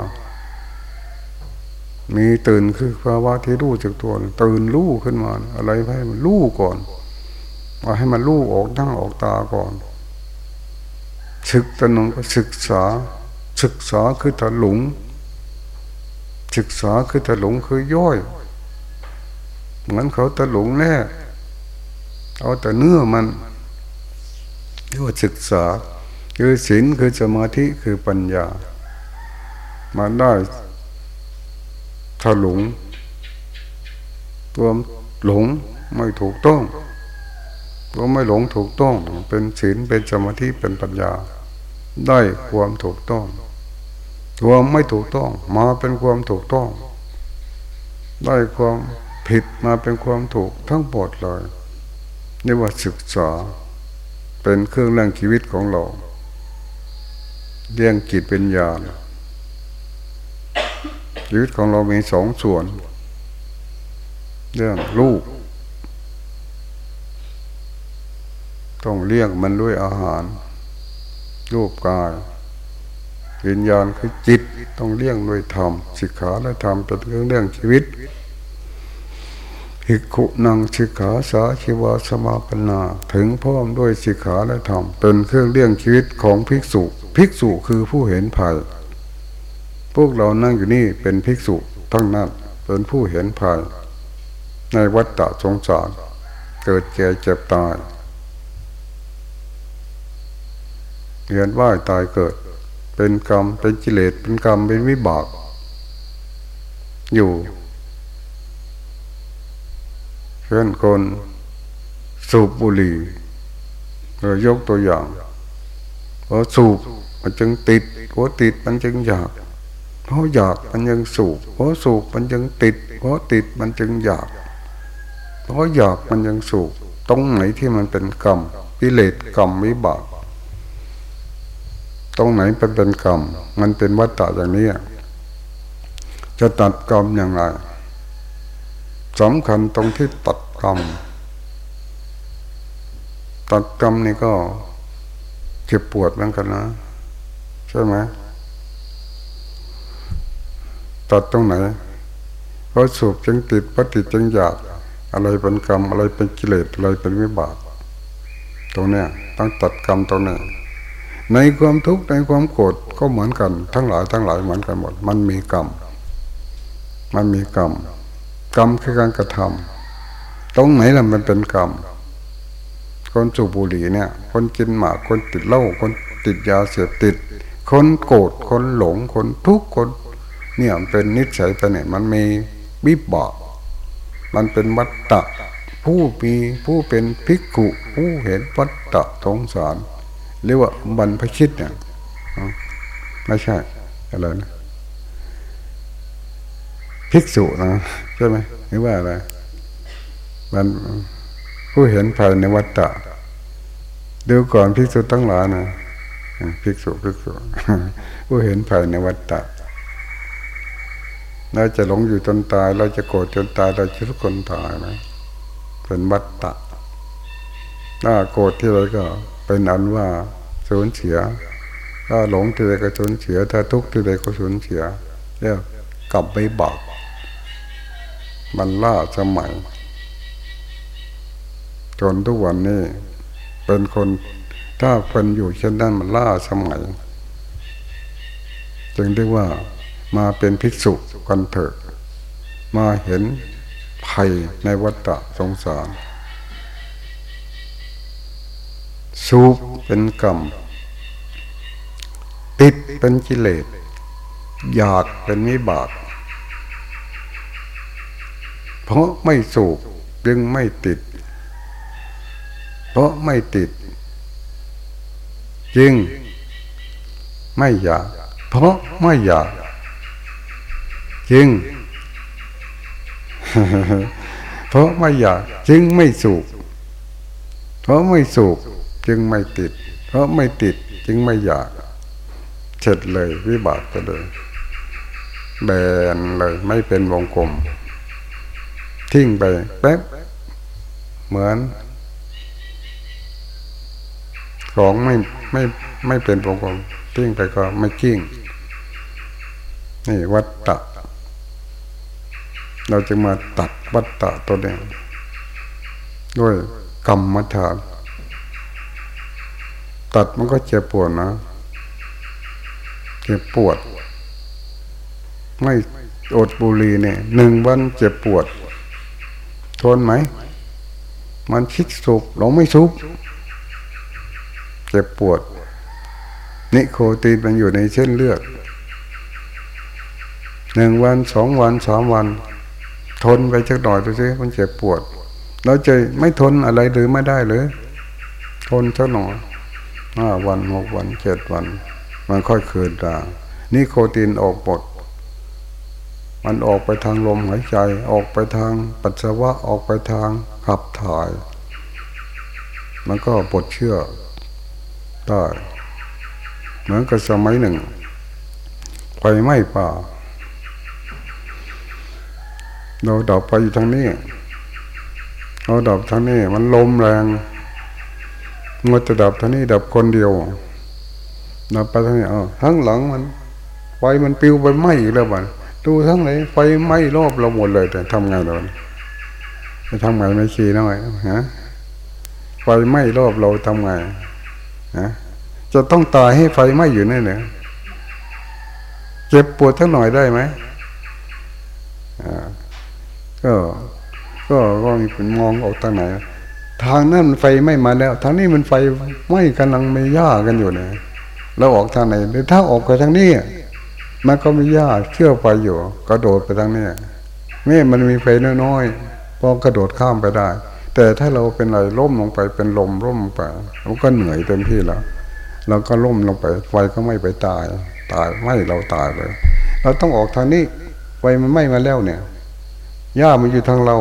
มีตื่นคือภาวะที่รู้จักตัว ตื่นรู้ขึ้นมา อะไรให้มันรู้ก่อนเอาให้มันรู้ออกนั่งออกตาก่อนศึกตนงก็ศึกษา ศึกษาคือถลุง ศึกษาคือถลุงคือย่อย เหมือนเขาถลุงแน่ เอาแต่เนื้อมันเรียกว่าศึกษา คือศีลคือสมาธิคือปัญญามาได้ถลุงตัวหลงไม่ถูกต้องก็ไม่หลงถูกต้อง เป็นศีลเป็นสมาธิเป็นปัญญา ได้ความถูกต้องควไม่ถูกต้อง มาเป็นความถูกต้อง ได้ความผิดมาเป็นความถูกทั้งหมดเลย นี่ว่าศึกษา เป็นเครื่องเรื่องชีวิตของเราเรื่องจิตเป็นญาชีวิตของเรามีสองส่วน เรื่องลูก ต้องเลี้ยงมันด้วยอาหาร รูปกายวิญญาณคือจิตต้องเลี้ยงด้วยธรรมสิกขาและธรรมเป็นเครื่องเรื่องชีวิต หิกุนังสิกขาสาชีวาสมาปนา ถึงพร้อมด้วยสิกขาและธรรมเป็นเครื่องเลี้ยงชีวิตของภิกษุ ภิกษุคือผู้เห็นภัย พวกเรานั่งอยู่นี่เป็นภิกษุทั้งนั้นเป็นผู้เห็นภัย ในวัฏฏะสงสาร เกิดแก่เจ็บตายเวียนว่าตายเกิด เป็นกรรมเป็นกิเลสเป็นกรรมเป็นวิบาก อยู่ เช่นคนสูบบุหรี่เรายกตัวอย่างเพราะสูบมันจึงติดเพราะติดมันจึงอยากเพราะอยากมันยังสูบเพราะสูบมันจึงติดเพราะติดมันจึงอยากเพราะอยากมันยังสูบตรงไหนที่มันเป็นกรรมกิเลสกรรมวิบากตรงไหนเป็นเป็นกรรมมันเป็นวัฏฏะอย่างนี้จะตัดกรรมอย่างไร สำคัญตรงที่ตัดกรรม ตัดกรรมนี่ก็เจ็บปวดเหมือนกันนะ ใช่ไหมตัดตรงไหนเพราะสูบจึงติดเพราะติดจึงอยาก อะไรเป็นกรรม อะไรเป็นกิเลสอะไรเป็นวิบาก ตรงเนี้ยต้องตัดกรรมตรงนี้ในความทุกข์ในความโกรธก็เหมือนกัน ทั้งหลายทั้งหลายเหมือนกันหมด มันมีกรรม มันมีกรรม กรรมคือการกระทำตรงไหนล่ะมันเป็นกรรม คนสูบบุหรี่เนี่ย คนกินหมากคนติดเหล้าคนติดยาเสพติด คนโกรธคนหลงคนทุกข์คนเนี่ยเป็นนิสัยไปเนี่ยมันมีบิบากมันเป็นวัตตะ ผู้มีผู้เป็นภิกขุผู้เห็นวัตตะทงสารเรียกว่าบรรพชิตเนี่ยไม่ใช่อะไรนะ ภิกษุนะใช่ไหมหรือว่าอะไรมันผู้เห็นภายในวัฏฏะดูก่อนภิกษุตั้งหลายนะภิกษุภิกษุผู้เห็นภายในวัฏฏะเราจะหลงอยู่จนตาย เราจะโกรธจนตายเราจะทุกคนตายนะเป็นวัฏฏะถ้าโกรธที่ไรก็เป็นอันว่าสูญเสีย ถ้าหลงที่ใดก็สูญเสีย ถ้าทุกข์ที่ใดก็สูญเสียเรียกกลับไปบัก มันล่าสมัย จนทุกวันนี้ เป็นคนถ้าเป็นอยู่เช่นนั้นมันล่าสมัย จึงเรียกว่ามาเป็นภิกษุกันเถอะมาเห็นภัยในวัฏสงสารสูบเป็นกรรม ติดเป็นกิเลสอยากเป็นมิบาก เพราะไม่สูบจึงไม่ติด เพราะไม่ติด จึงไม่อยาก เพราะไม่อยาก จึง เพราะไม่อยาก จึงไม่สูบเพราะไม่สูบจึงไม่ติด เพราะไม่ติดจึงไม่อยากเสร็จเลยวิบากไปเลยแบนเลยไม่เป็นวงกลม ทิ้งไปแป๊บเหมือน ของไม่ไม่ไม่เป็นวงกลมทิ้งไปก็ไม่กิ้งนี่วัตตะ เราจะมาตัดวัตตะตัวนี้ด้วยกรรมฐานตัดมันก็เจ็บปวดนะเจ็บปวด ไม่อดบุรีเนี่ยหนึ่งวันเจ็บปวด ทนไหม มันคิดสูบเราไม่สูบเจ็บปวด นิโคตีนมันอยู่ในเส้นเลือดหนึ่งวันสองวันสามวัน ทนไปสักหน่อยดูสิมันเจ็บปวด เราจะไม่ทนอะไรหรือไม่ได้เลยทนสักหน่อยห้าวันหกวันเจ็ดวัน มันค่อยคืนตานี่โคตินออกหมด มันออกไปทางลมหายใจ ออกไปทางปัสสาวะออกไปทางขับถ่าย มันก็ปลดเชื่อได้เหมือนกับสมัยหนึ่งไฟไหม้ป่า เราดับไปอยู่ทางนี้ เราดับทางนี้ มันลมแรงงดจะดับท่านี้ดับคนเดียวดับไปทั้งนี้เออทั้งหลังมันไฟมันปิวไปไหม้อีกแล้วมัน ดูทั้งไหนไฟไหม้รอบเราหมดเลย แต่ทำไงเราจะทำไงไม่ขี้น้อยฮะไฟไหม้รอบเราทำไงฮะจะต้องตายให้ไฟไหม้อยู่นี่เนี่ยเจ็บปวดทั้งหน่อยได้ไหมอ่าก็ก็ก็มีคนมองออกทางไหน ทางนั้นมันไฟไม่มาแล้ว ทางนี้มันไฟไหม้กำลังไม่ย่ากันอยู่เนี่ยเราออกทางไหนหรือถ้าออกไปทางนี้ มันก็ไม่ย่าเชื่อไฟอยู่ กระโดดไปทางนี้นี่มันมีไฟน้อยๆพอกระโดดข้ามไปได้ แต่ถ้าเราเป็นอะไรล่มลงไปเป็นลมล่มไปมันก็เหนื่อยเต็มที่แล้วเราก็ล่มลงไป ไฟก็ไม่ไปตาย ตายไม่เราตายเลย เราต้องออกทางนี้ไฟมันไม่มาแล้วเนี่ยย่ามันอยู่ทางเรา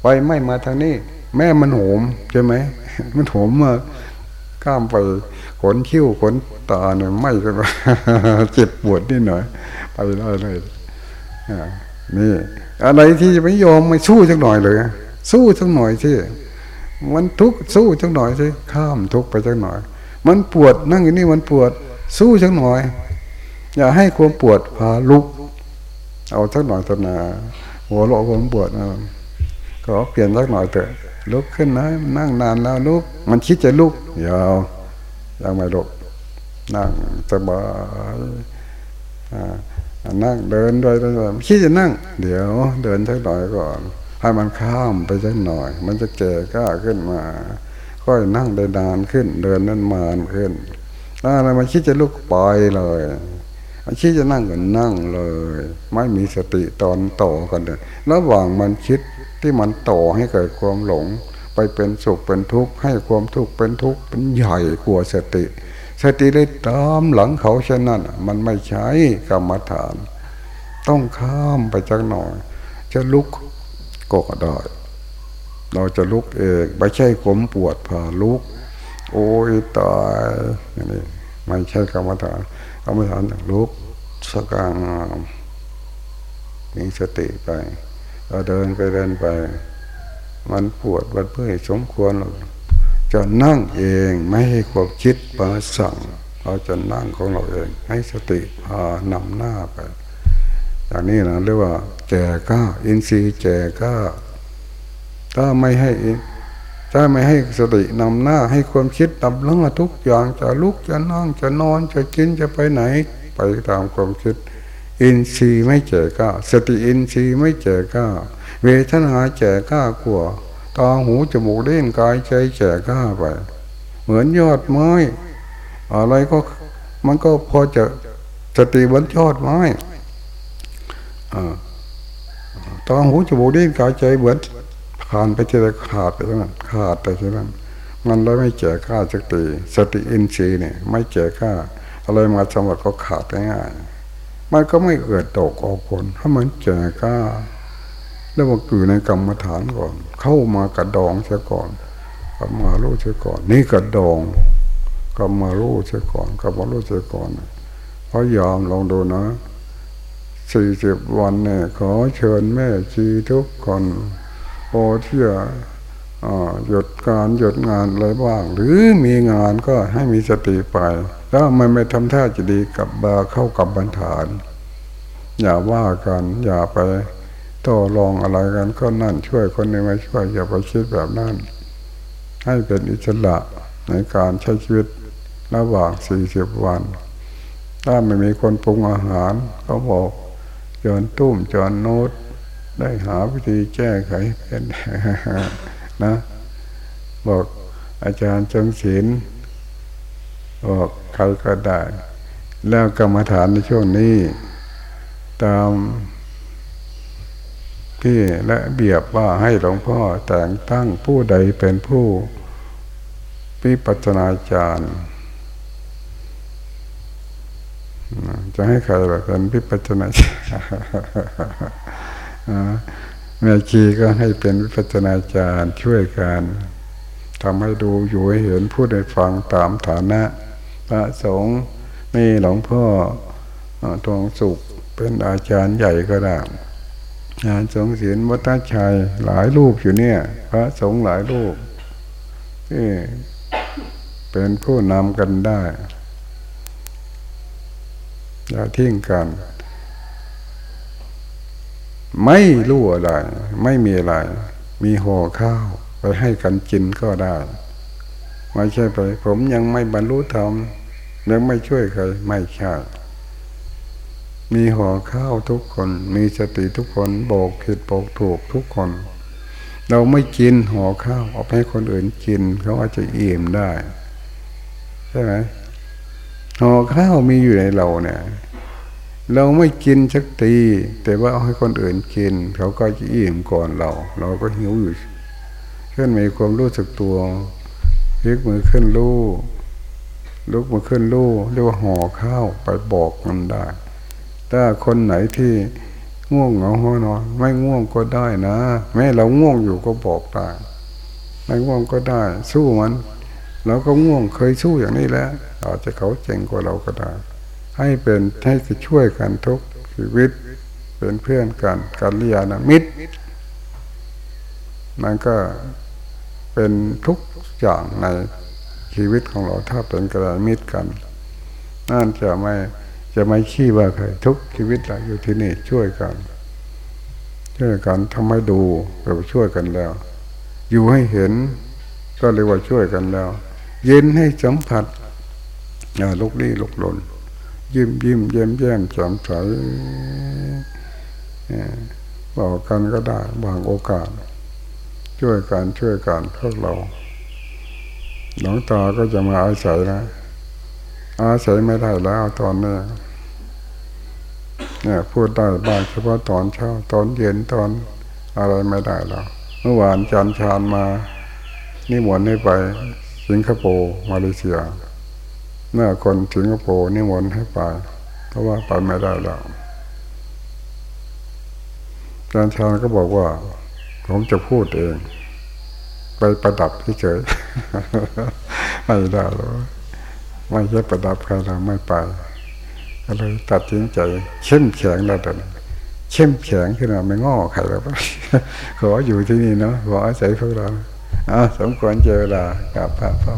ไฟไม่มาทางนี้ แม่มันโหมใช่ไหมมันโหมมาข้ามไป ขนคิ้วขนตาเนี่ยไม่กันเจ็บปวดนิดหน่อย ไปได้เลยนี่ อะไรที่ไม่ยอมไม่สู้จักหน่อยเลย สู้จักหน่อยสิมันทุกสู้จักหน่อยสิข้ามทุกไปจักหน่อย มันปวดนั่งอยู่นี่มันปวด สู้จักหน่อย อย่าให้ความปวดพาลุก เอาจักหน่อยตนาหัวเราะความปวดนะก็เปลี่ยนสักหน่อยเถอะลุกขึ้นนะนั่งนานแล้วลุก มันคิดจะลุกยาว ยังไม่หลุกนั่งสบายนั่งเดินด้วยด้วยคิดจะนั่ง เดี๋ยว เดินสักหน่อยก่อน ให้มันข้ามไปสักหน่อย มันจะแก่ก้าขึ้นมา ค่อยนั่งได้นานขึ้น เดินนั้นมานขึ้นถ้าอะไรมันคิดจะลุกปล่อยเลยมันคิดจะนั่งก็นั่งเลย ไม่มีสติตอนต่อกันเลยระหว่างมันคิดที่มันต่อให้เกิดความหลง ไปเป็นสุขเป็นทุกข์ให้ความทุกข์เป็นทุกข์เป็นใหญ่กว่าสติ สติได้ตามหลังเขาเช่นนั้นมันไม่ใช่กรรมฐาน ต้องข้ามไปจักหน่อย จะลุกก็ได้เราจะลุกเองไม่ใช่ผมปวดผ่าลุก โอ้ยตายนี่ไม่ใช่กรรมฐานกรรมฐานลุกสกางมีสติไปเราเดินไปเดินไป มันปวดมันเพื่อสมควรจะนั่งเองไม่ให้ความคิดมาสั่งเราจะนั่งของเราเอง ให้สติพานำหน้าไปอย่างนี้นะเรียกว่า แจก้า อินทรีย์แจก้า ถ้าไม่ให้ถ้าไม่ให้สตินำหน้า ให้ความคิดนำหน้าทุกอย่างจะลุกจะนั่งจะนอนจะกินจะไปไหน ไปตามความคิด อินทรีย์ไม่แจก้า สติอินทรีย์ไม่แจก้า เวทนาแจก้ากลัวตาหูจมูกเล่นกายใจแจก้าไป เหมือนยอดไม้ อะไรก็มันก็พอจะสติบนยอดไม้ตาหูจมูกเล่นกายใจเหมือนผ่านไปที่ไขาดไปที่นั้นขาดไปที่นั้นมันเลยไม่แก่ข้าสติสติอินทรีย์เนี่ย ไม่แก่ข้าอะไรมาสมบัติก็ขาดง่ายมันก็ไม่เกิดตกออกผลถ้ามันแก่ข้า แล้วมันอยู่ในกรรมฐานก่อน เข้ามากระดองเสียก่อนกลับมารู้เสียก่อน นี่กระดองกลับมารู้เสียก่อนกลับมารู้เสียก่อนพยายามลองดูนะสี่สิบวันเนี่ยขอเชิญแม่ชีทุกคนพอที่จะหยุดการหยุดงานอะไรบ้าง หรือมีงานก็ให้มีสติไป ถ้ามันไม่ทำท่าจะดีกับบาเข้ากับบรรฐาน อย่าว่ากันอย่าไป ต่อรองอะไรกันก็นั่นช่วยคนนึงมาช่วยอย่าไปคิดแบบนั้น ให้เป็นอิสระในการใช้ชีวิตระหว่างสี่สิบวัน ถ้าไม่มีคนปรุงอาหารก็บอกจอนตุ้มจอนโน้ตได้หาวิธีแก้ไขเป็นนะ บอกอาจารย์จงศิลบอกใครก็ได้ แล้วกรรมฐานในช่วงนี้ ตาม ที่และเบียบว่าให้หลวงพ่อแต่งตั้งผู้ใดเป็นผู้พิปัจนาจารย์จะให้ใครเป็นพิปัจนาจารย์แม่ชีก็ให้เป็นวิปัจนาจารย์ช่วยกันทำให้ดูอยู่ให้เห็นพูดให้ฟังตามฐานะพระสงฆ์นี่หลวงพ่อทองสุขเป็นอาจารย์ใหญ่ก็ได้ งานสงศีลวัฒชัยหลายรูปอยู่เนี่ย พระสงฆ์หลายรูปที่เป็นผู้นำกันได้อย่าทิ้งกัน ไม่รู้อะไร ไม่มีอะไร มีห่อข้าวไปให้กันกินก็ได้ไม่ใช่ไป ผมยังไม่บรรลุธรรมยังไม่ช่วยใครไม่ใช่ มีห่อข้าวทุกคน มีสติทุกคนบอกผิดบอกถูกทุกคน เราไม่กินห่อข้าวเอาให้คนอื่นกินเขาอาจจะอิ่มได้ใช่ไหมห่อข้าวมีอยู่ในเราเนี่ย เราไม่กินสักทีแต่ว่าเอาให้คนอื่นกิน เขาก็จะอิ่มก่อนเรา เราก็หิวอยู่เช่นมีความรู้สึกตัวยกมือขึ้นลู่ลุกมือขึ้นลู่เรียกว่าห่อข้าวไปบอกมันได้ ถ้าคนไหนที่ง่วงเหงาหัวนอน ไม่ง่วงก็ได้นะ แม้เราง่วงอยู่ก็บอกได้ไม่ง่วงก็ได้ สู้มันเราก็ง่วงเคยสู้อย่างนี้แล้วอาจจะเขาเจ๋งกว่าเราก็ได้ ให้เป็นให้ช่วยกันทุกชีวิต เป็นเพื่อนกันกัลยาณมิตรมันก็เป็นทุกอย่างในชีวิตของเราถ้าเป็นกัลยามิตรกันนั่นจะไม่ จะไม่ขี้ว่าใครทุกชีวิตเราอยู่ที่นี่ช่วยกันช่วยกันทำให้ดูเราช่วยกันแล้ว อยู่ให้เห็น ก็เรียกว่าช่วยกันแล้ว เย็นให้สัมผัสอย่าลุกลี้ลุกลนยิ้มยิ้มเย้มแย้มแจ่มใสบอกกันก็ได้บางโอกาส ช่วยกันช่วยกันพวกเราหลวงตาก็จะมาอาศัยนะ อาศัยไม่ได้แล้วตอนนี้เนี่ยพูดได้บ้างเฉพาะตอนเช้าตอนเย็นตอนอะไรไม่ได้แล้วเมื่อวานจันชานมานี่หมวนให้ไป สิงคโปร์มาเลเซียเมื่อคนสิงคโปร์นิมนต์ให้ไปเพราะว่าไปไม่ได้แล้วอาจารย์ชาญก็บอกว่า ผมจะพูดเอง ไปประดับเฉยไม่ได้หรอก ไม่ใช่ประดับใครเราไม่ไปก็เลยตัดสินใจเข้มแข็งแล้วตอนนี้เข้มแข็งขึ้นมาไม่ง้อใครแล้วขออยู่ที่นี่เนาะขออาศัยพวกเราอ่าสมควรเจอเวลากับพระพระ